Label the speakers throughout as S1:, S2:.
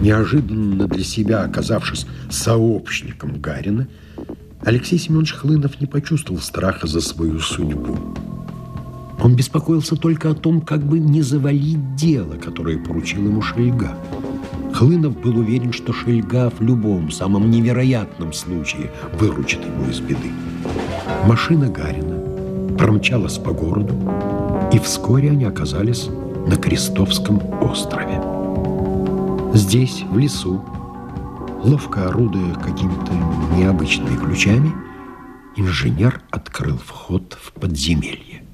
S1: Неожиданно для себя оказавшись сообщником Гарина, Алексей Семенович Хлынов не почувствовал страха за свою судьбу. Он беспокоился только о том, как бы не завалить дело, которое поручил ему Шельга. Хлынов был уверен, что Шельга в любом, самом невероятном случае выручит его из беды. Машина Гарина промчалась по городу, и вскоре они оказались на Крестовском острове. Здесь, в лесу, ловко орудуя какими-то необычными ключами, инженер открыл вход в подземелье.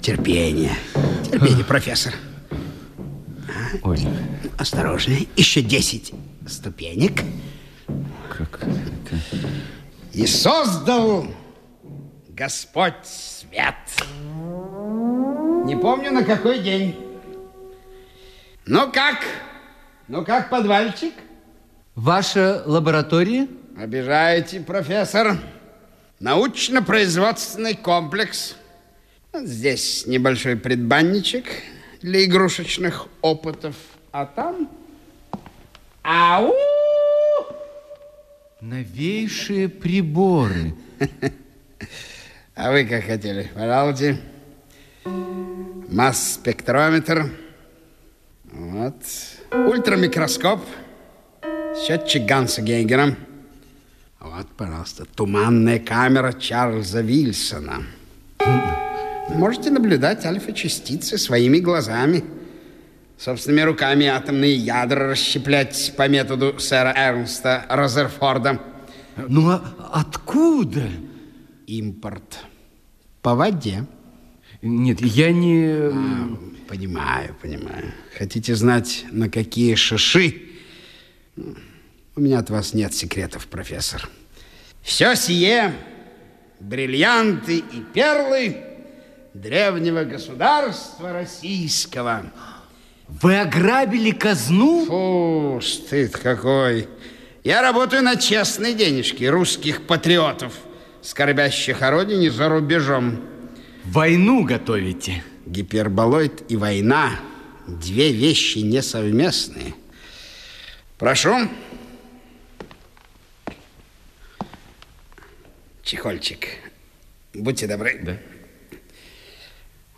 S2: Терпение. Терпение, профессор.
S3: Ой.
S2: Осторожнее. Еще 10 ступенек.
S3: Как это?
S2: И создал Господь свет. Не помню, на какой день. Ну как? Ну как, подвальчик?
S3: Ваша лаборатория?
S2: Обижаете, профессор. Научно-производственный комплекс. Вот здесь небольшой предбанничек для игрушечных опытов. А там... Ау!
S3: Новейшие приборы.
S2: А вы как хотели? Пожалуйте. Масс-спектрометр. Вот. Ультрамикроскоп. Счетчик Ганса Гейгера. Вот, пожалуйста, туманная камера Чарльза Вильсона. Можете наблюдать альфа-частицы своими глазами. Собственными руками атомные ядра расщеплять по методу сэра Эрнста Розерфорда.
S3: Ну, а откуда?
S2: Импорт. По воде.
S3: Нет, я не...
S2: А, понимаю, понимаю. Хотите знать, на какие шиши? У меня от вас нет секретов, профессор. Все сие, бриллианты и перлы древнего государства российского.
S3: Вы ограбили казну?
S2: Фу, стыд какой. Я работаю на честные денежки русских патриотов, скорбящих о родине за рубежом.
S3: Войну готовите?
S2: Гиперболоид и война – две вещи несовместные. Прошу. Чехольчик. Будьте добры.
S3: Да.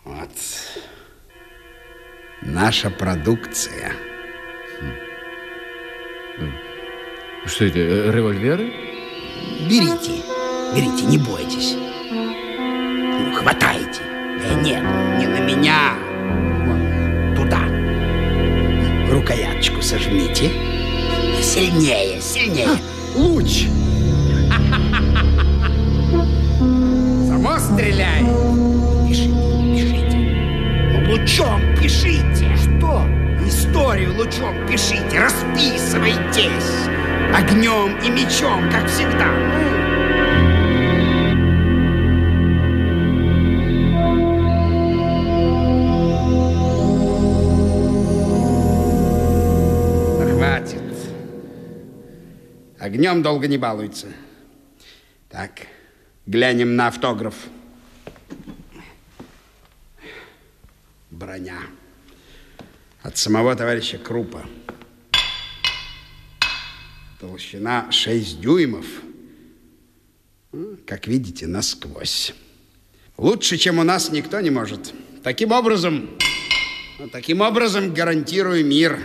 S2: Вот. Наша продукция.
S3: Что это, э, револьверы?
S2: Берите, берите, не бойтесь. Ну, хватайте. Да нет, не на меня. Вон, туда. Рукояточку сожмите. Сильнее, сильнее.
S3: Луч!
S2: Само стреляй. Пишите, пишите. Ну, лучом пишите. Что? Историю лучом пишите, расписывайтесь. Огнем и мечом, как всегда. Ну, Огнем долго не балуется. Так, глянем на автограф. Броня. От самого товарища Крупа. Толщина 6 дюймов. Ну, Как видите, насквозь. Лучше, чем у нас, никто не может. Таким образом, ну, таким образом гарантирую мир.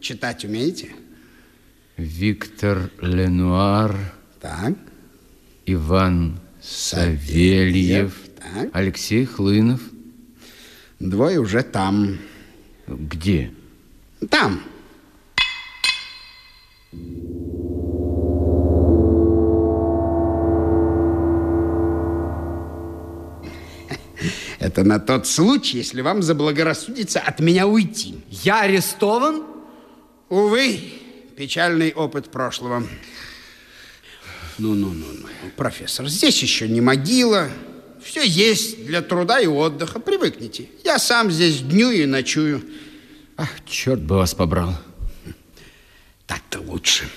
S2: Читать умеете?
S3: Виктор Ленуар,
S2: Так.
S3: Иван Савельев,
S2: Так.
S3: Алексей Хлынов.
S2: Двое уже там.
S3: Где?
S2: Там. Это на тот случай, если вам заблагорассудится от меня уйти.
S3: Я арестован?
S2: Увы, печальный опыт прошлого. Ну-ну-ну, профессор, здесь еще не могила. Все есть для труда и отдыха. Привыкните. Я сам здесь дню и ночую.
S3: Ах, черт бы вас побрал.
S2: Так-то лучше.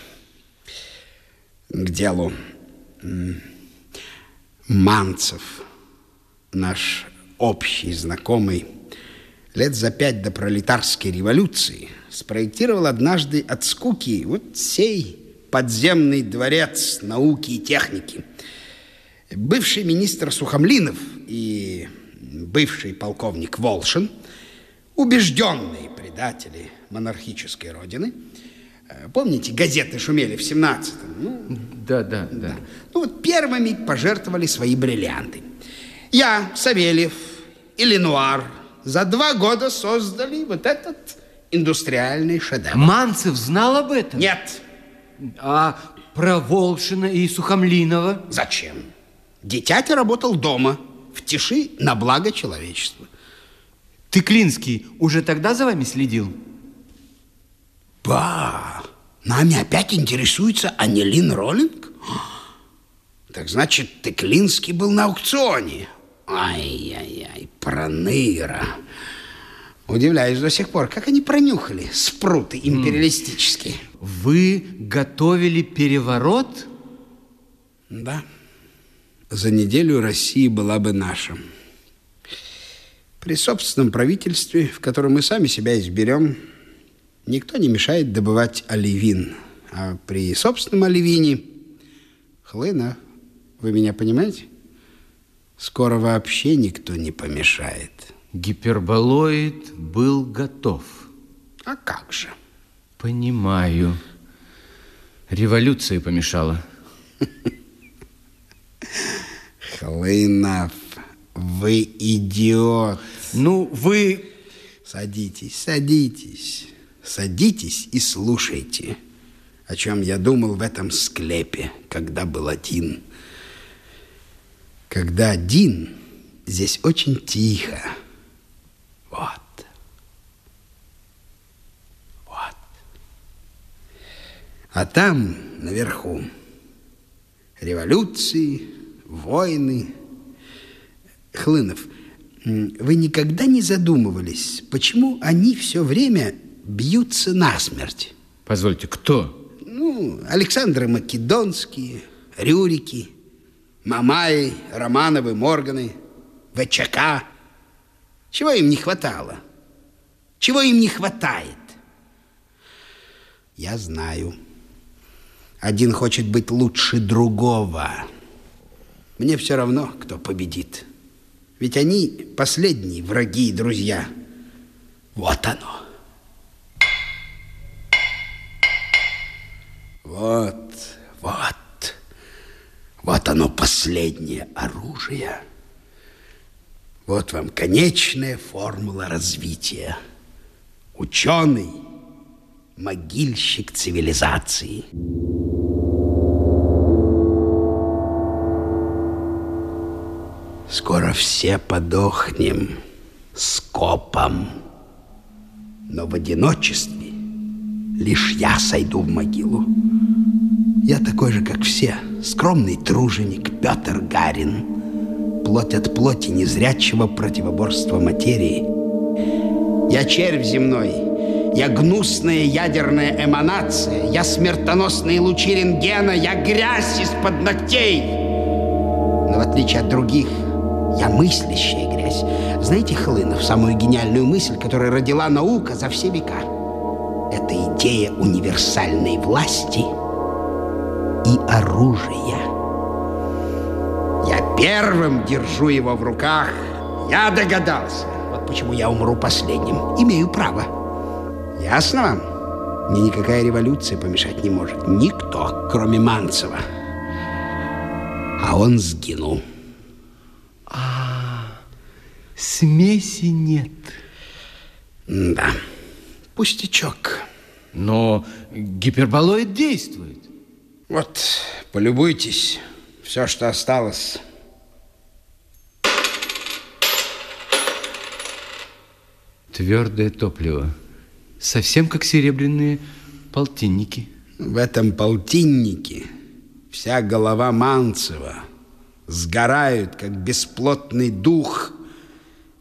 S2: К делу. Манцев, наш общий знакомый, лет за пять до пролетарской революции спроектировал однажды от скуки вот сей подземный дворец науки и техники. Бывший министр Сухомлинов и бывший полковник Волшин, убежденные предатели монархической родины, э, Помните, газеты шумели в 17-м? Ну,
S3: Да, да, да.
S2: ну вот первыми пожертвовали свои бриллианты. Я, Савельев и Ленуар за два года создали вот этот индустриальный шедевр.
S3: Манцев знал об этом?
S2: Нет.
S3: А про Волшина и Сухомлинова?
S2: Зачем? Дитятя работал дома, в тиши, на благо человечества.
S3: Ты, Клинский, уже тогда за вами следил?
S2: Ба, нами опять интересуется Анилин Роллинг? Так значит, Теклинский был на аукционе. Ай-яй-яй, проныра. Удивляюсь до сих пор, как они пронюхали спруты империалистические.
S3: Вы готовили переворот?
S2: Да. За неделю Россия была бы наша. При собственном правительстве, в котором мы сами себя изберем, никто не мешает добывать оливин. А при собственном оливине, хлына, вы меня понимаете? Скоро вообще никто не помешает.
S3: Гиперболоид был готов.
S2: А как же?
S3: Понимаю. Революция помешала.
S2: Хлынов, вы идиот.
S3: Ну, вы...
S2: Садитесь, садитесь, садитесь и слушайте, о чем я думал в этом склепе, когда был один. Когда один, здесь очень тихо. Вот. Вот. А там, наверху, революции, войны. Хлынов, вы никогда не задумывались, почему они все время бьются насмерть?
S3: Позвольте, кто?
S2: Ну, Александры Македонские, Рюрики, Мамаи, Романовы, Морганы, ВЧК. Чего им не хватало? Чего им не хватает? Я знаю. Один хочет быть лучше другого. Мне все равно, кто победит. Ведь они последние враги и друзья. Вот оно. Вот. Оно, последнее оружие. Вот вам конечная формула развития. Ученый, могильщик цивилизации. Скоро все подохнем скопом. Но в одиночестве лишь я сойду в могилу. Я такой же, как все, скромный труженик Петр Гарин. Плоть от плоти незрячего противоборства материи. Я червь земной, я гнусная ядерная эманация, я смертоносные лучи рентгена, я грязь из-под ногтей. Но в отличие от других, я мыслящая грязь. Знаете, Хлынов, самую гениальную мысль, которую родила наука за все века? Это идея универсальной власти и оружия. Я первым держу его в руках. Я догадался. Вот почему я умру последним. Имею право. Ясно вам? Мне никакая революция помешать не может. Никто, кроме Манцева. А он сгинул.
S3: Смеси нет.
S2: Да, пустячок.
S3: Но гиперболоид действует.
S2: Вот, полюбуйтесь. Все, что осталось.
S3: Твердое топливо. Совсем как серебряные полтинники.
S2: В этом полтиннике вся голова Манцева сгорают, как бесплотный дух.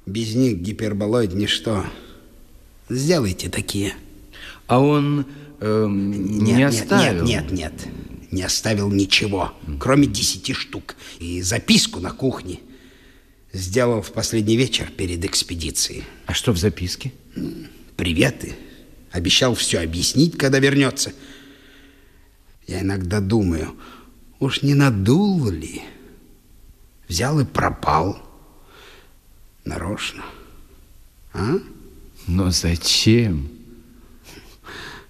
S2: Без них гиперболоид ничто. Сделайте такие.
S3: А он эм, не
S2: Нет,
S3: оставил?
S2: Нет, нет, нет. Не оставил ничего, кроме десяти штук. И записку на кухне. сделал в последний вечер перед экспедицией.
S3: А что в записке?
S2: Приветы. Обещал все объяснить, когда вернется. Я иногда думаю, уж не надул ли? Взял и пропал. Нарочно. А?
S3: Но зачем?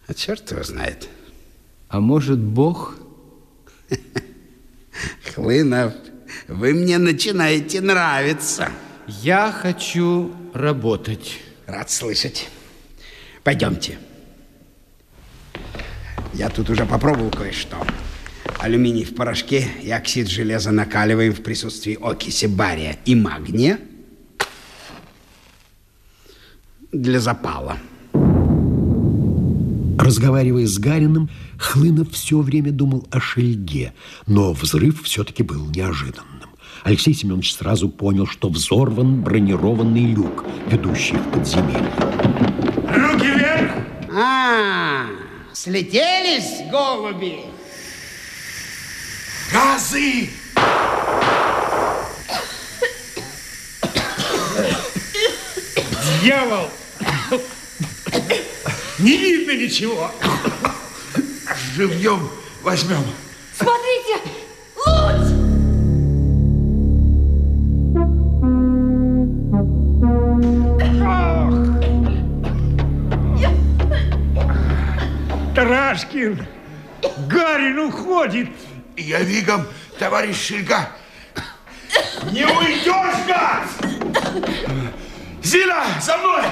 S2: А черт его знает.
S3: А может, Бог?
S2: Хлынов, вы мне начинаете нравиться.
S3: Я хочу работать.
S2: Рад слышать. Пойдемте. Я тут уже попробовал кое-что. Алюминий в порошке и оксид железа накаливаем в присутствии окиси бария и магния для запала.
S1: Разговаривая с Гариным, Хлынов все время думал о Шельге, но взрыв все-таки был неожиданным. Алексей Семенович сразу понял, что взорван бронированный люк, ведущий в подземелье.
S4: Руки вверх!
S2: А, слетелись голуби?
S4: Газы! Дьявол! Не видно ничего. Живьем возьмем.
S5: Смотрите! Луч!
S4: Тарашкин! Гарин уходит!
S6: Я вигом, товарищ Шельга.
S4: Не уйдешь, гад!
S6: Зина, за мной!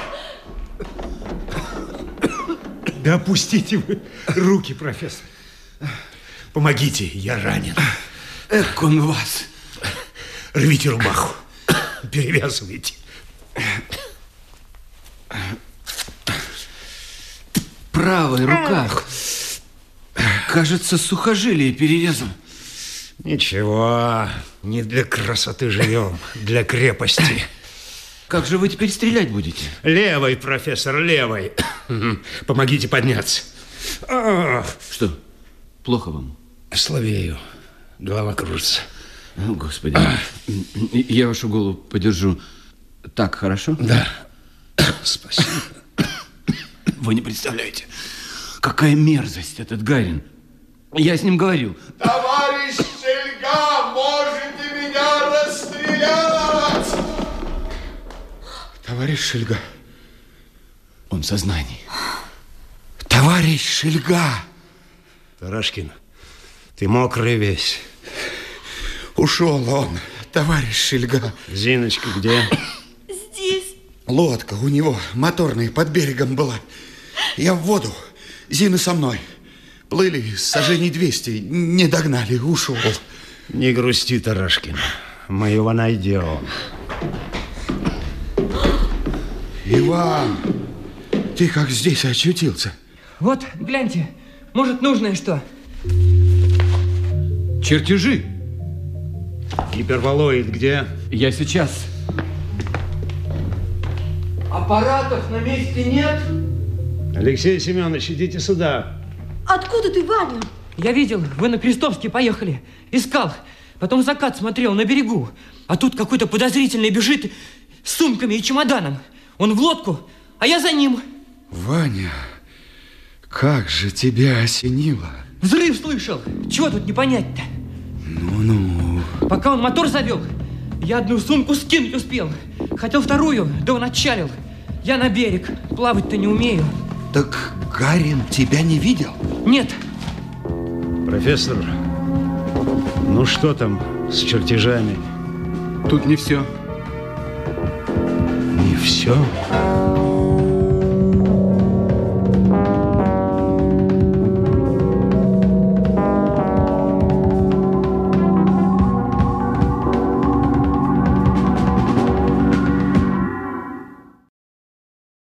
S4: Да опустите вы руки, профессор. Помогите, я ранен.
S3: Эх, он вас.
S4: Рвите рубаху. Перевязывайте.
S3: Правая рука. Кажется, сухожилие перерезан.
S4: Ничего, не для красоты живем, для крепости.
S3: Как же вы теперь стрелять будете?
S4: Левой, профессор, левой. Помогите подняться. А,
S3: Что, плохо вам?
S4: Слабею. Голова кружится.
S3: О, Господи. Я вашу голову подержу. Так, хорошо?
S4: Да. Спасибо.
S3: Вы не представляете, какая мерзость этот Гарин. Я с ним говорил.
S6: Товарищ
S2: Товарищ Шельга.
S3: Он в сознании.
S2: Товарищ Шельга.
S4: Тарашкин, ты мокрый весь.
S2: Ушел он, товарищ Шельга.
S4: Зиночка где?
S5: Здесь.
S2: Лодка у него моторная под берегом была. Я в воду, Зина со мной. Плыли сожжений 200, не догнали, ушел.
S4: Не грусти, Тарашкин. Мы его найдем.
S2: Иван, ты как здесь очутился?
S7: Вот, гляньте, может, нужное что?
S3: Чертежи.
S4: Гиперболоид где?
S3: Я сейчас.
S7: Аппаратов на месте нет?
S4: Алексей Семенович, идите сюда.
S5: Откуда ты, Ваня?
S7: Я видел, вы на Крестовский поехали. Искал. Потом закат смотрел на берегу. А тут какой-то подозрительный бежит с сумками и чемоданом. Он в лодку, а я за ним.
S2: Ваня, как же тебя осенило?
S7: Взрыв слышал. Чего тут не понять-то?
S2: Ну-ну.
S7: Пока он мотор завел, я одну сумку скинуть успел. Хотел вторую, да он отчалил. Я на берег. Плавать-то не умею.
S2: Так Гарин тебя не видел?
S7: Нет,
S4: Профессор, ну что там с чертежами?
S3: Тут не все.
S4: Все.